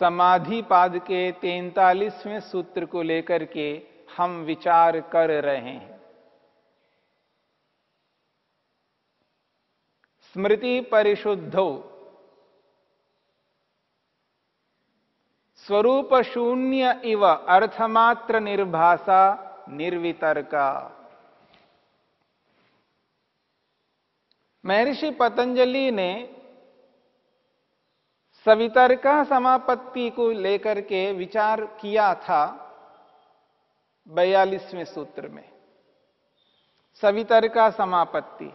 समाधि पाद के तैतालीसवें सूत्र को लेकर के हम विचार कर रहे हैं। स्मृति परिशुद्धो। स्वरूप शून्य इव अर्थमात्र निर्भाषा निर्वितर्का। महर्षि पतंजलि ने सवितर्का समापत्ति को लेकर के विचार किया था बयालीसवें सूत्र में। सवितर्का समापत्ति।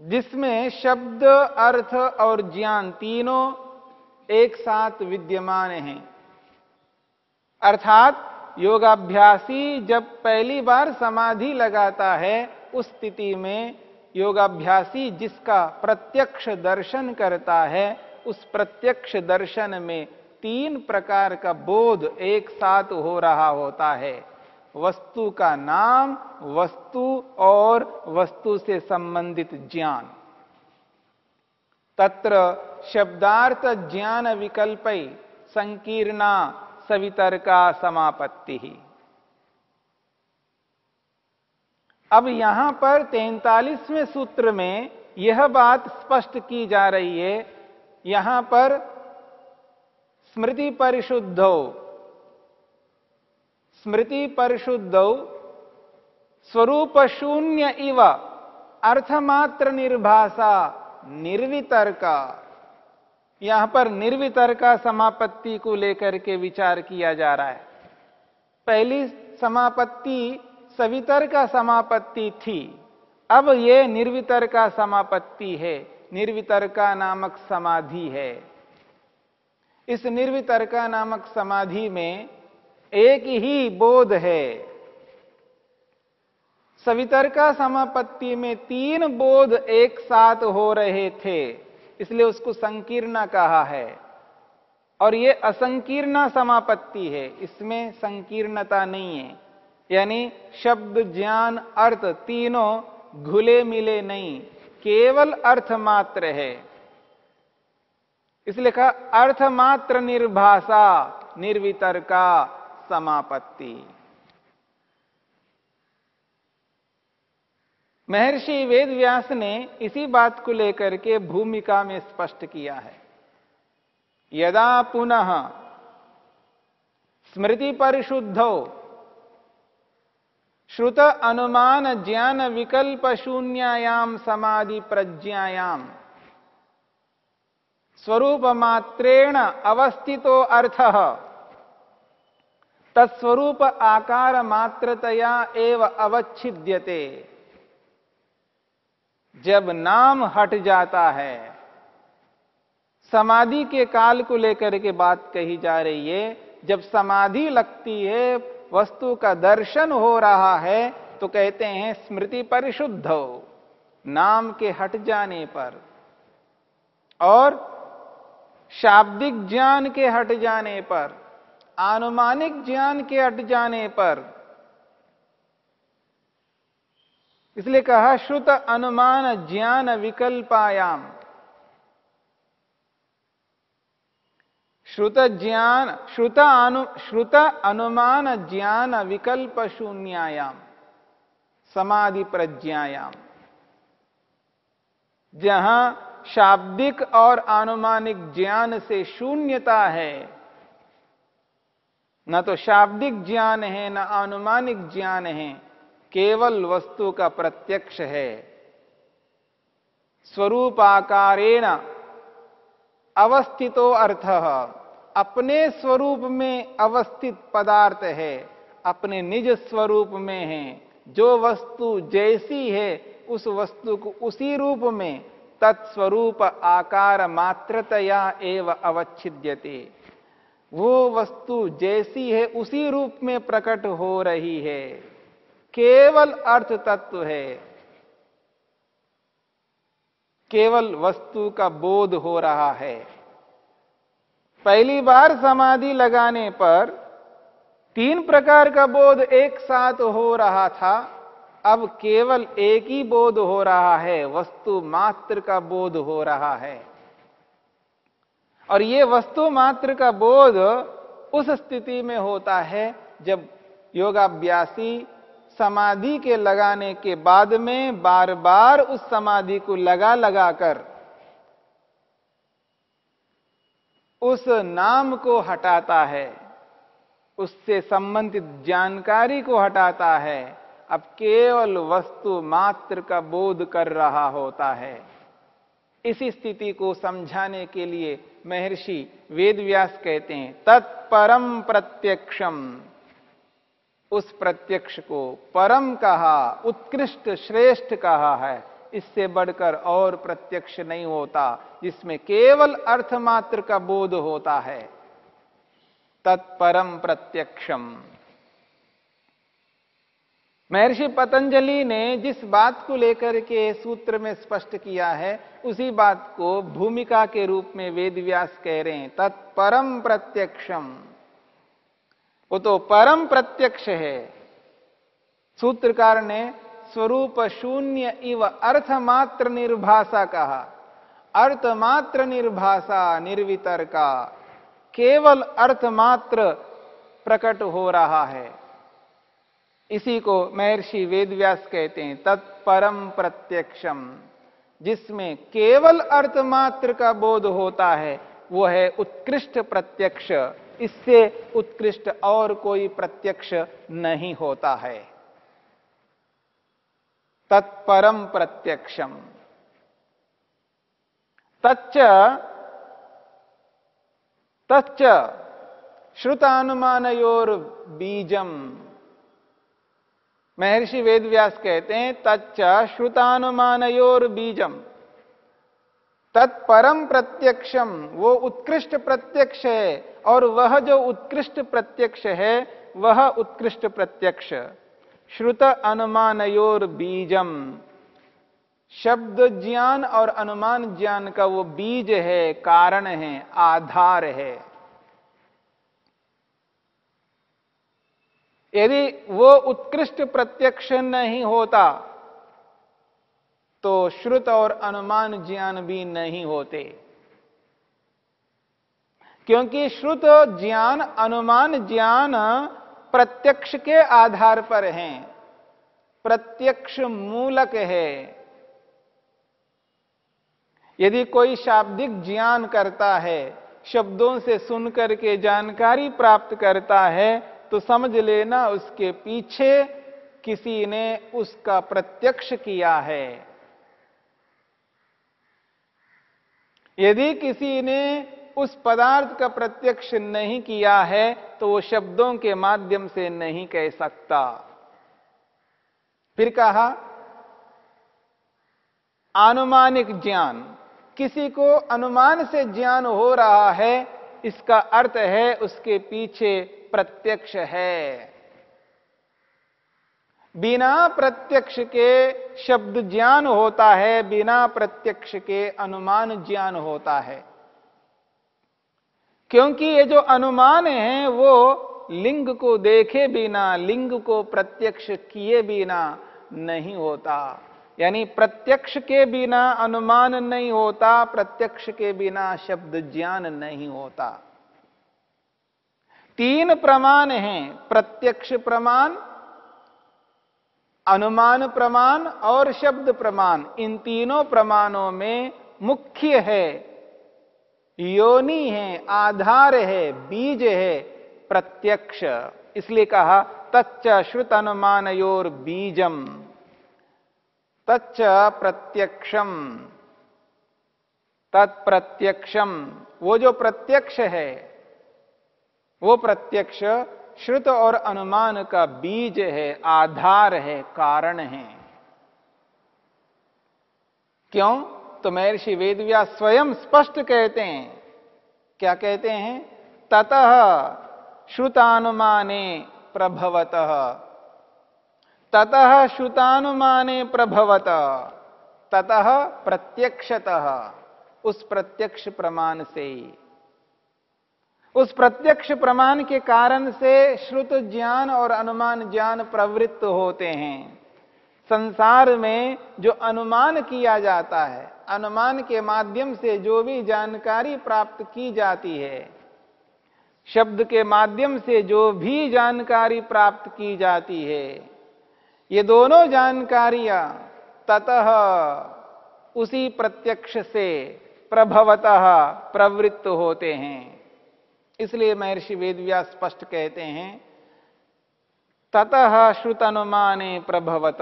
जिसमें शब्द, अर्थ और ज्ञान तीनों एक साथ विद्यमान हैं। अर्थात योगाभ्यासी जब पहली बार समाधि लगाता है, उस स्थिति में योगाभ्यासी जिसका प्रत्यक्ष दर्शन करता है, उस प्रत्यक्ष दर्शन में तीन प्रकार का बोध एक साथ हो रहा होता है। वस्तु का नाम, वस्तु और वस्तु से संबंधित ज्ञान। तत्र शब्दार्थ ज्ञान विकल्प संकीर्णा सवितर्का समापत्ति। ही अब यहाँ पर तैतालीसवें सूत्र में यह बात स्पष्ट की जा रही है। यहाँ पर स्मृति परिशुद्धो स्मृति परिशुद्धो, स्वरूप शून्य इव अर्थमात्र निर्भाषा, निर्वितर्का। यहाँ पर निर्वितर्का समापत्ति को लेकर के विचार किया जा रहा है। पहली समापत्ति सवितर का समापत्ति थी। अब ये निर्वितर का समापत्ति है। निर्वितर का नामक समाधि है। इस निर्वितर का नामक समाधि में एक ही बोध है। सवितर का समापत्ति में तीन बोध एक साथ हो रहे थे, इसलिए उसको संकीर्णा कहा है। और यह असंकीर्णा समापत्ति है। इसमें संकीर्णता नहीं है। यानी शब्द ज्ञान अर्थ तीनों घुले मिले नहीं, केवल अर्थ मात्र है। इसलिए कहा, अर्थ मात्र निर्भाषा निर्वितर का समापत्ति। महर्षि वेदव्यास ने इसी बात को लेकर के भूमिका में स्पष्ट किया है। यदा पुनः स्मृति परिशुद्धो श्रुत अनुमान ज्ञान विकल्प शून्यायाम समाधि प्रज्ञायाम। स्वरूप मात्रेण अवस्थितो अर्थ। तत्स्वरूप आकार मात्रतया एव अवच्छिद्यते। जब नाम हट जाता है, समाधि के काल को लेकर के बात कही जा रही है, जब समाधि लगती है वस्तु का दर्शन हो रहा है तो कहते हैं, स्मृति परिशुद्ध हो, नाम के हट जाने पर। और शाब्दिक ज्ञान के हट जाने पर आनुमानिक ज्ञान के हट जाने पर। इसलिए कहा, श्रुत अनुमान ज्ञान विकल्पायाम। श्रुत ज्ञान श्रुत अनु श्रुत अनुमान ज्ञान विकल्प शून्यायाम समाधि प्रज्ञायाम जहाँ शाब्दिक और आनुमानिक ज्ञान से शून्यता है, न तो शाब्दिक ज्ञान है, न अनुमानिक ज्ञान है, केवल वस्तु का प्रत्यक्ष है। स्वरूपाकारेण अवस्थितो अर्थ। अपने स्वरूप में अवस्थित पदार्थ है, अपने निज स्वरूप में है। जो वस्तु जैसी है, उस वस्तु को उसी रूप में, तत्स्वरूप आकार मात्रतया एव अवच्छिद्यते। वो वस्तु जैसी है, उसी रूप में प्रकट हो रही है। केवल अर्थ तत्व है। केवल वस्तु का बोध हो रहा है। पहली बार समाधि लगाने पर तीन प्रकार का बोध एक साथ हो रहा था। अब केवल एक ही बोध हो रहा है, वस्तु मात्र का बोध हो रहा है। और ये वस्तु मात्र का बोध उस स्थिति में होता है जब योगाभ्यासी समाधि के लगाने के बाद में बार बार उस समाधि को लगा लगाकर उस नाम को हटाता है, उससे संबंधित जानकारी को हटाता है, अब केवल वस्तु मात्र का बोध कर रहा होता है। इसी स्थिति को समझाने के लिए महर्षि वेदव्यास कहते हैं, तत्परम प्रत्यक्षम। उस प्रत्यक्ष को परम कहा, उत्कृष्ट श्रेष्ठ कहा है। इससे बढ़कर और प्रत्यक्ष नहीं होता, जिसमें केवल अर्थ मात्र का बोध होता है। तत्परम प्रत्यक्षम। महर्षि पतंजलि ने जिस बात को लेकर के सूत्र में स्पष्ट किया है, उसी बात को भूमिका के रूप में वेद व्यास कह रहे हैं। तत्परम प्रत्यक्षम। वो तो परम प्रत्यक्ष है। सूत्रकार ने स्वरूप शून्य इव अर्थमात्र निर्भाषा कहा। अर्थमात्र निर्भाषा निर्वितर का केवल अर्थमात्र प्रकट हो रहा है। इसी को महर्षि वेदव्यास कहते हैं तत्परम प्रत्यक्षम, जिसमें केवल अर्थमात्र का बोध होता है, वो है उत्कृष्ट प्रत्यक्ष। इससे उत्कृष्ट और कोई प्रत्यक्ष नहीं होता है। तत्परम प्रत्यक्षम। तच्च तच्च, श्रुतानुमानयोर बीजम। महर्षि वेदव्यास कहते हैं, तच्च, श्रुतानुमानयोर बीजम। तत्परम प्रत्यक्षम, वो उत्कृष्ट प्रत्यक्ष है, और वह जो उत्कृष्ट प्रत्यक्ष है, वह उत्कृष्ट प्रत्यक्ष। श्रुत अनुमानयोर बीजम। शब्द ज्ञान और अनुमान ज्ञान का वो बीज है, कारण है, आधार है। यदि वो उत्कृष्ट प्रत्यक्ष नहीं होता तो श्रुत और अनुमान ज्ञान भी नहीं होते। क्योंकि श्रुत, ज्ञान, अनुमान ज्ञान प्रत्यक्ष के आधार पर हैं। प्रत्यक्ष मूलक है। यदि कोई शाब्दिक ज्ञान करता है, शब्दों से सुनकर के जानकारी प्राप्त करता है तो समझ लेना उसके पीछे किसी ने उसका प्रत्यक्ष किया है। यदि किसी ने उस पदार्थ का प्रत्यक्ष नहीं किया है तो वो शब्दों के माध्यम से नहीं कह सकता। फिर कहा अनुमानिक ज्ञान। किसी को अनुमान से ज्ञान हो रहा है, इसका अर्थ है उसके पीछे प्रत्यक्ष है। बिना प्रत्यक्ष के शब्द ज्ञान होता है, बिना प्रत्यक्ष के अनुमान ज्ञान होता है। क्योंकि ये जो अनुमान है, वो लिंग को देखे बिना, लिंग को प्रत्यक्ष किए बिना नहीं होता। यानी प्रत्यक्ष के बिना अनुमान नहीं होता, प्रत्यक्ष के बिना शब्द ज्ञान नहीं होता। तीन प्रमाण हैं, प्रत्यक्ष प्रमाण अनुमान प्रमाण और शब्द प्रमाण, इन तीनों प्रमाणों में मुख्य है। योनि है, आधार है, बीज है, प्रत्यक्ष। इसलिए कहा, तच्च श्रुत अनुमान योर बीजम। तच्च प्रत्यक्षम। तत्प्रत्यक्षम। वो जो प्रत्यक्ष है, वो प्रत्यक्ष श्रुत और अनुमान का बीज है, आधार है, कारण है। क्यों? तो महर्षि वेदव्या स्वयं स्पष्ट कहते हैं। क्या कहते हैं? ततः श्रुतानुमाने प्रभवत। ततः श्रुतानुमाने प्रभवत। ततः प्रत्यक्षतः। उस प्रत्यक्ष प्रमाण से उस प्रत्यक्ष प्रमाण के कारण से श्रुत ज्ञान और अनुमान ज्ञान प्रवृत्त होते हैं। संसार में जो अनुमान किया जाता है, अनुमान के माध्यम से जो भी जानकारी प्राप्त की जाती है, शब्द के माध्यम से जो भी जानकारी प्राप्त की जाती है, ये दोनों जानकारियाँ ततः उसी प्रत्यक्ष से प्रभवतः प्रवृत्त होते हैं। इसलिए महर्षि वेदव्यास स्पष्ट कहते हैं, ततः श्रुत अनुमाने प्रभवत।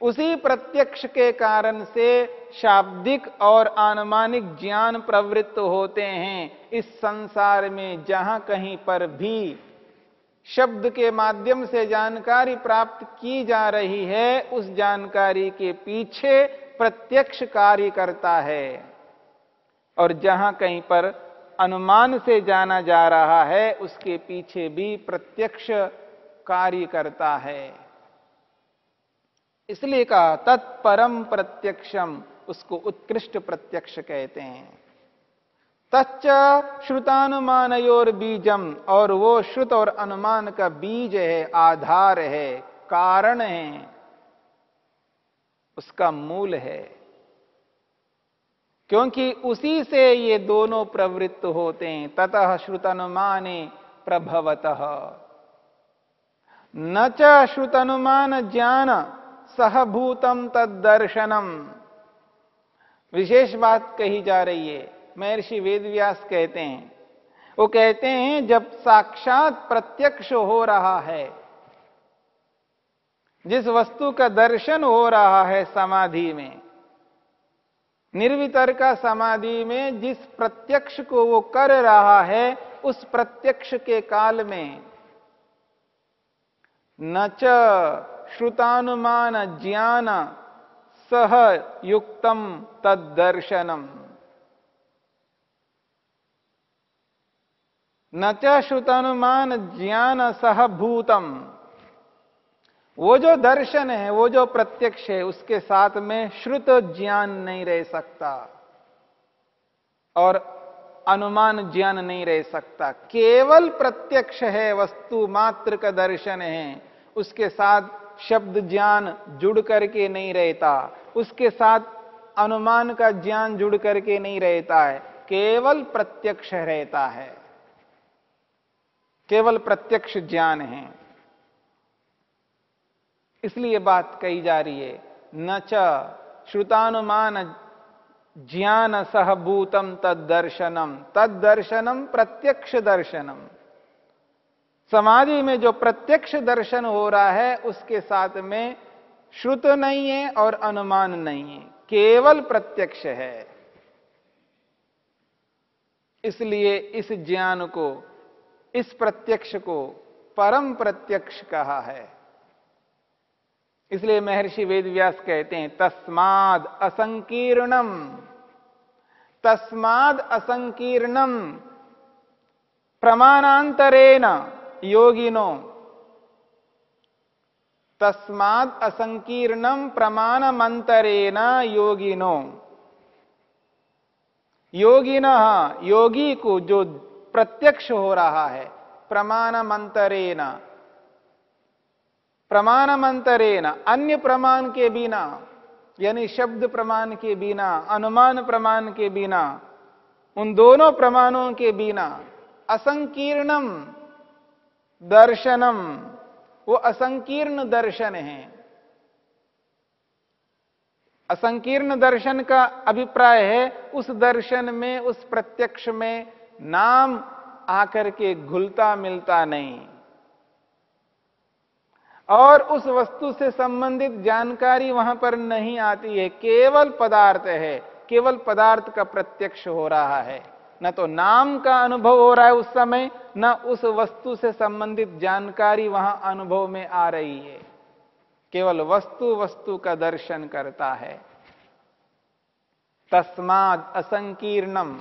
उसी प्रत्यक्ष के कारण से शाब्दिक और अनुमानिक ज्ञान प्रवृत्त होते हैं इस संसार में, जहाँ कहीं पर भी शब्द के माध्यम से जानकारी प्राप्त की जा रही है, उस जानकारी के पीछे प्रत्यक्ष कार्य करता है। और जहाँ कहीं पर अनुमान से जाना जा रहा है, उसके पीछे भी प्रत्यक्ष कार्य करता है। इसलिए कहा, तत्परम प्रत्यक्षम, उसको उत्कृष्ट प्रत्यक्ष कहते हैं। तच्च श्रुतानुमानयोर बीजम, और वो श्रुत और अनुमान का बीज है, आधार है, कारण है, उसका मूल है। क्योंकि उसी से ये दोनों प्रवृत्त होते हैं। ततः श्रुतनुमाने प्रभवत। न च ज्ञान सहभूतम तदर्शनम विशेष बात कही जा रही है। महर्षि वेदव्यास कहते हैं। वो कहते हैं, जब साक्षात प्रत्यक्ष हो रहा है, जिस वस्तु का दर्शन हो रहा है समाधि में निर्वितर का समाधि में जिस प्रत्यक्ष को वो कर रहा है, उस प्रत्यक्ष के काल में न च श्रुतानुमान ज्ञान सह युक्तम तदर्शनम न च श्रुतानुमान ज्ञान सहभूतम वो जो दर्शन है, वो जो प्रत्यक्ष है, उसके साथ में श्रुत ज्ञान नहीं रह सकता। और अनुमान ज्ञान नहीं रह सकता। केवल प्रत्यक्ष है, वस्तु मात्र का दर्शन है। उसके साथ शब्द ज्ञान जुड़ करके नहीं रहता। उसके साथ अनुमान का ज्ञान जुड़ करके नहीं रहता है। केवल प्रत्यक्ष रहता है। केवल प्रत्यक्ष ज्ञान है। इसलिए बात कही जा रही है। न च श्रुतानुमान ज्ञान सहभूतम तद दर्शनम तद दर्शनम प्रत्यक्ष दर्शनम। समाधि में जो प्रत्यक्ष दर्शन हो रहा है, उसके साथ में श्रुत नहीं है और अनुमान नहीं है। केवल प्रत्यक्ष है। इसलिए इस ज्ञान को, इस प्रत्यक्ष को परम प्रत्यक्ष कहा है। इसलिए महर्षि वेदव्यास कहते हैं, तस्माद असंकीर्णम। तस्माद असंकीर्णम। प्रमाणांतरेण योगिनो। तस्माद असंकीर्णम प्रमाणमंतरेण योगिनो। योगिन, योगी को जो प्रत्यक्ष हो रहा है प्रमाण प्रमाणमंतरेण। प्रमाण मंतरेन अन्य प्रमाण के बिना, यानी शब्द प्रमाण के बिना, अनुमान प्रमाण के बिना, उन दोनों प्रमाणों के बिना, असंकीर्णम, दर्शनम, वो असंकीर्ण दर्शन है। असंकीर्ण दर्शन का अभिप्राय है, उस दर्शन में, उस प्रत्यक्ष में, नाम आकर के घुलता मिलता नहीं। और उस वस्तु से संबंधित जानकारी वहाँ पर नहीं आती है। केवल पदार्थ है। केवल पदार्थ का प्रत्यक्ष हो रहा है। न तो नाम का अनुभव हो रहा है उस समय, न उस वस्तु से संबंधित जानकारी वहाँ अनुभव में आ रही है। केवल वस्तु वस्तु का दर्शन करता है। तस्माद असंकीर्णम।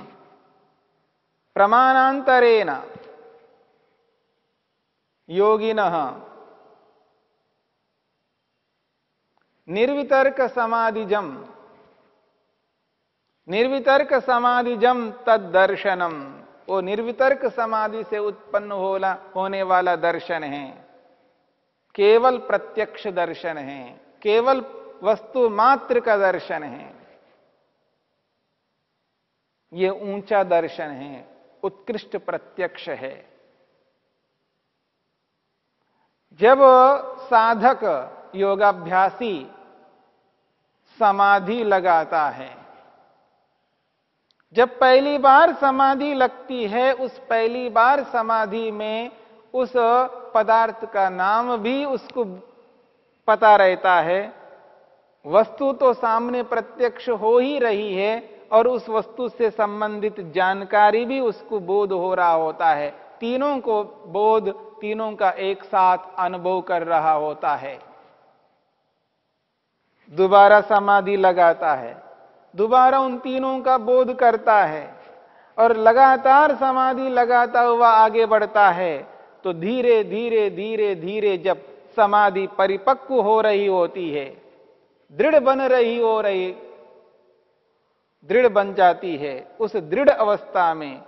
प्रमाणांतरेण। योगिन निर्वितर्क समाधिजम। निर्वितर्क समाधिजम तद दर्शनम वो निर्वितर्क समाधि से उत्पन्न होला, होने वाला दर्शन है। केवल प्रत्यक्ष दर्शन है। केवल वस्तु मात्र का दर्शन है। ये ऊँचा दर्शन है। उत्कृष्ट प्रत्यक्ष है। जब साधक योगाभ्यासी समाधि लगाता है। जब पहली बार समाधि लगती है, उस पहली बार समाधि में उस पदार्थ का नाम भी उसको पता रहता है। वस्तु तो सामने प्रत्यक्ष हो ही रही है और उस वस्तु से संबंधित जानकारी भी उसको बोध हो रहा होता है। तीनों को बोध, तीनों का एक साथ अनुभव कर रहा होता है। दोबारा समाधि लगाता है। दोबारा उन तीनों का बोध करता है और लगातार समाधि लगाता हुआ आगे बढ़ता है। तो धीरे धीरे धीरे धीरे जब समाधि परिपक्व हो रही होती है, दृढ़ बन रही हो रही, दृढ़ बन जाती है, उस दृढ़ अवस्था में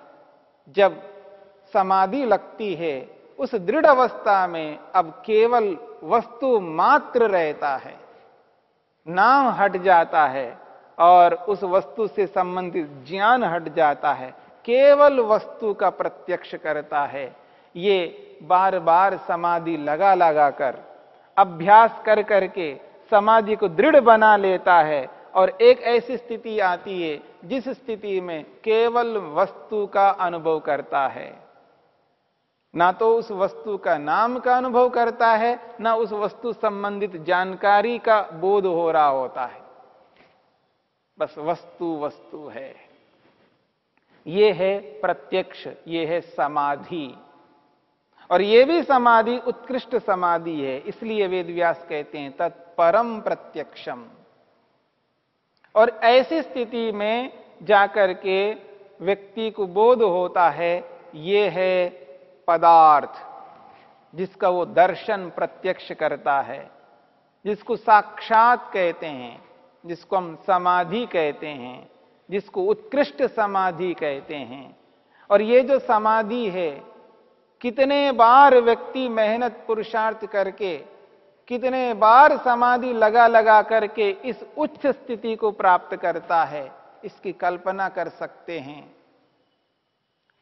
जब समाधि लगती है, उस दृढ़ अवस्था में अब केवल वस्तु मात्र रहता है। नाम हट जाता है और उस वस्तु से संबंधित ज्ञान हट जाता है। केवल वस्तु का प्रत्यक्ष करता है। ये बार बार समाधि लगा लगा कर अभ्यास कर करके समाधि को दृढ़ बना लेता है और एक ऐसी स्थिति आती है, जिस स्थिति में केवल वस्तु का अनुभव करता है। ना तो उस वस्तु का नाम का अनुभव करता है, ना उस वस्तु संबंधित जानकारी का बोध हो रहा होता है। बस वस्तु वस्तु है। ये है प्रत्यक्ष, ये है समाधि। और ये भी समाधि, उत्कृष्ट समाधि है, इसलिए वेद व्यास कहते हैं तत्परम प्रत्यक्षम। और ऐसी स्थिति में जाकर के व्यक्ति को बोध होता है, ये है पदार्थ, जिसका वो दर्शन प्रत्यक्ष करता है, जिसको साक्षात कहते हैं, जिसको हम समाधि कहते हैं, जिसको उत्कृष्ट समाधि कहते हैं। और ये जो समाधि है, कितने बार व्यक्ति मेहनत पुरुषार्थ करके, कितने बार समाधि लगा लगा करके इस उच्च स्थिति को प्राप्त करता है, इसकी कल्पना कर सकते हैं।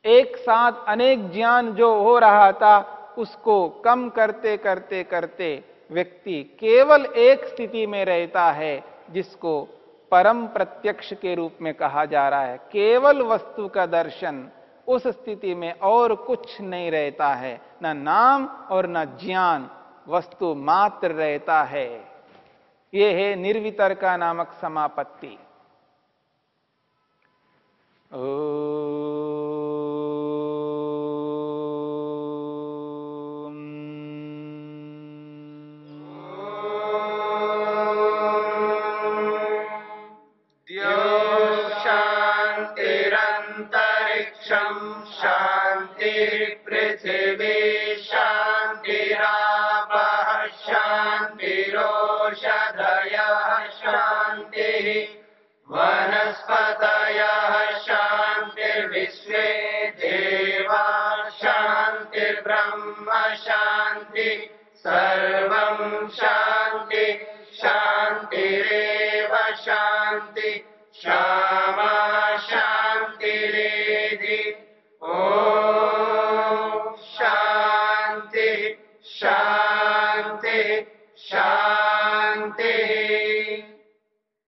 एक साथ अनेक ज्ञान जो हो रहा था, उसको कम करते करते करते व्यक्ति केवल एक स्थिति में रहता है, जिसको परम प्रत्यक्ष के रूप में कहा जा रहा है। केवल वस्तु का दर्शन उस स्थिति में और कुछ नहीं रहता है। न नाम और न ज्ञान, वस्तु मात्र रहता है। यह है निर्वितर का नामक समापत्ति। ओ Yeah.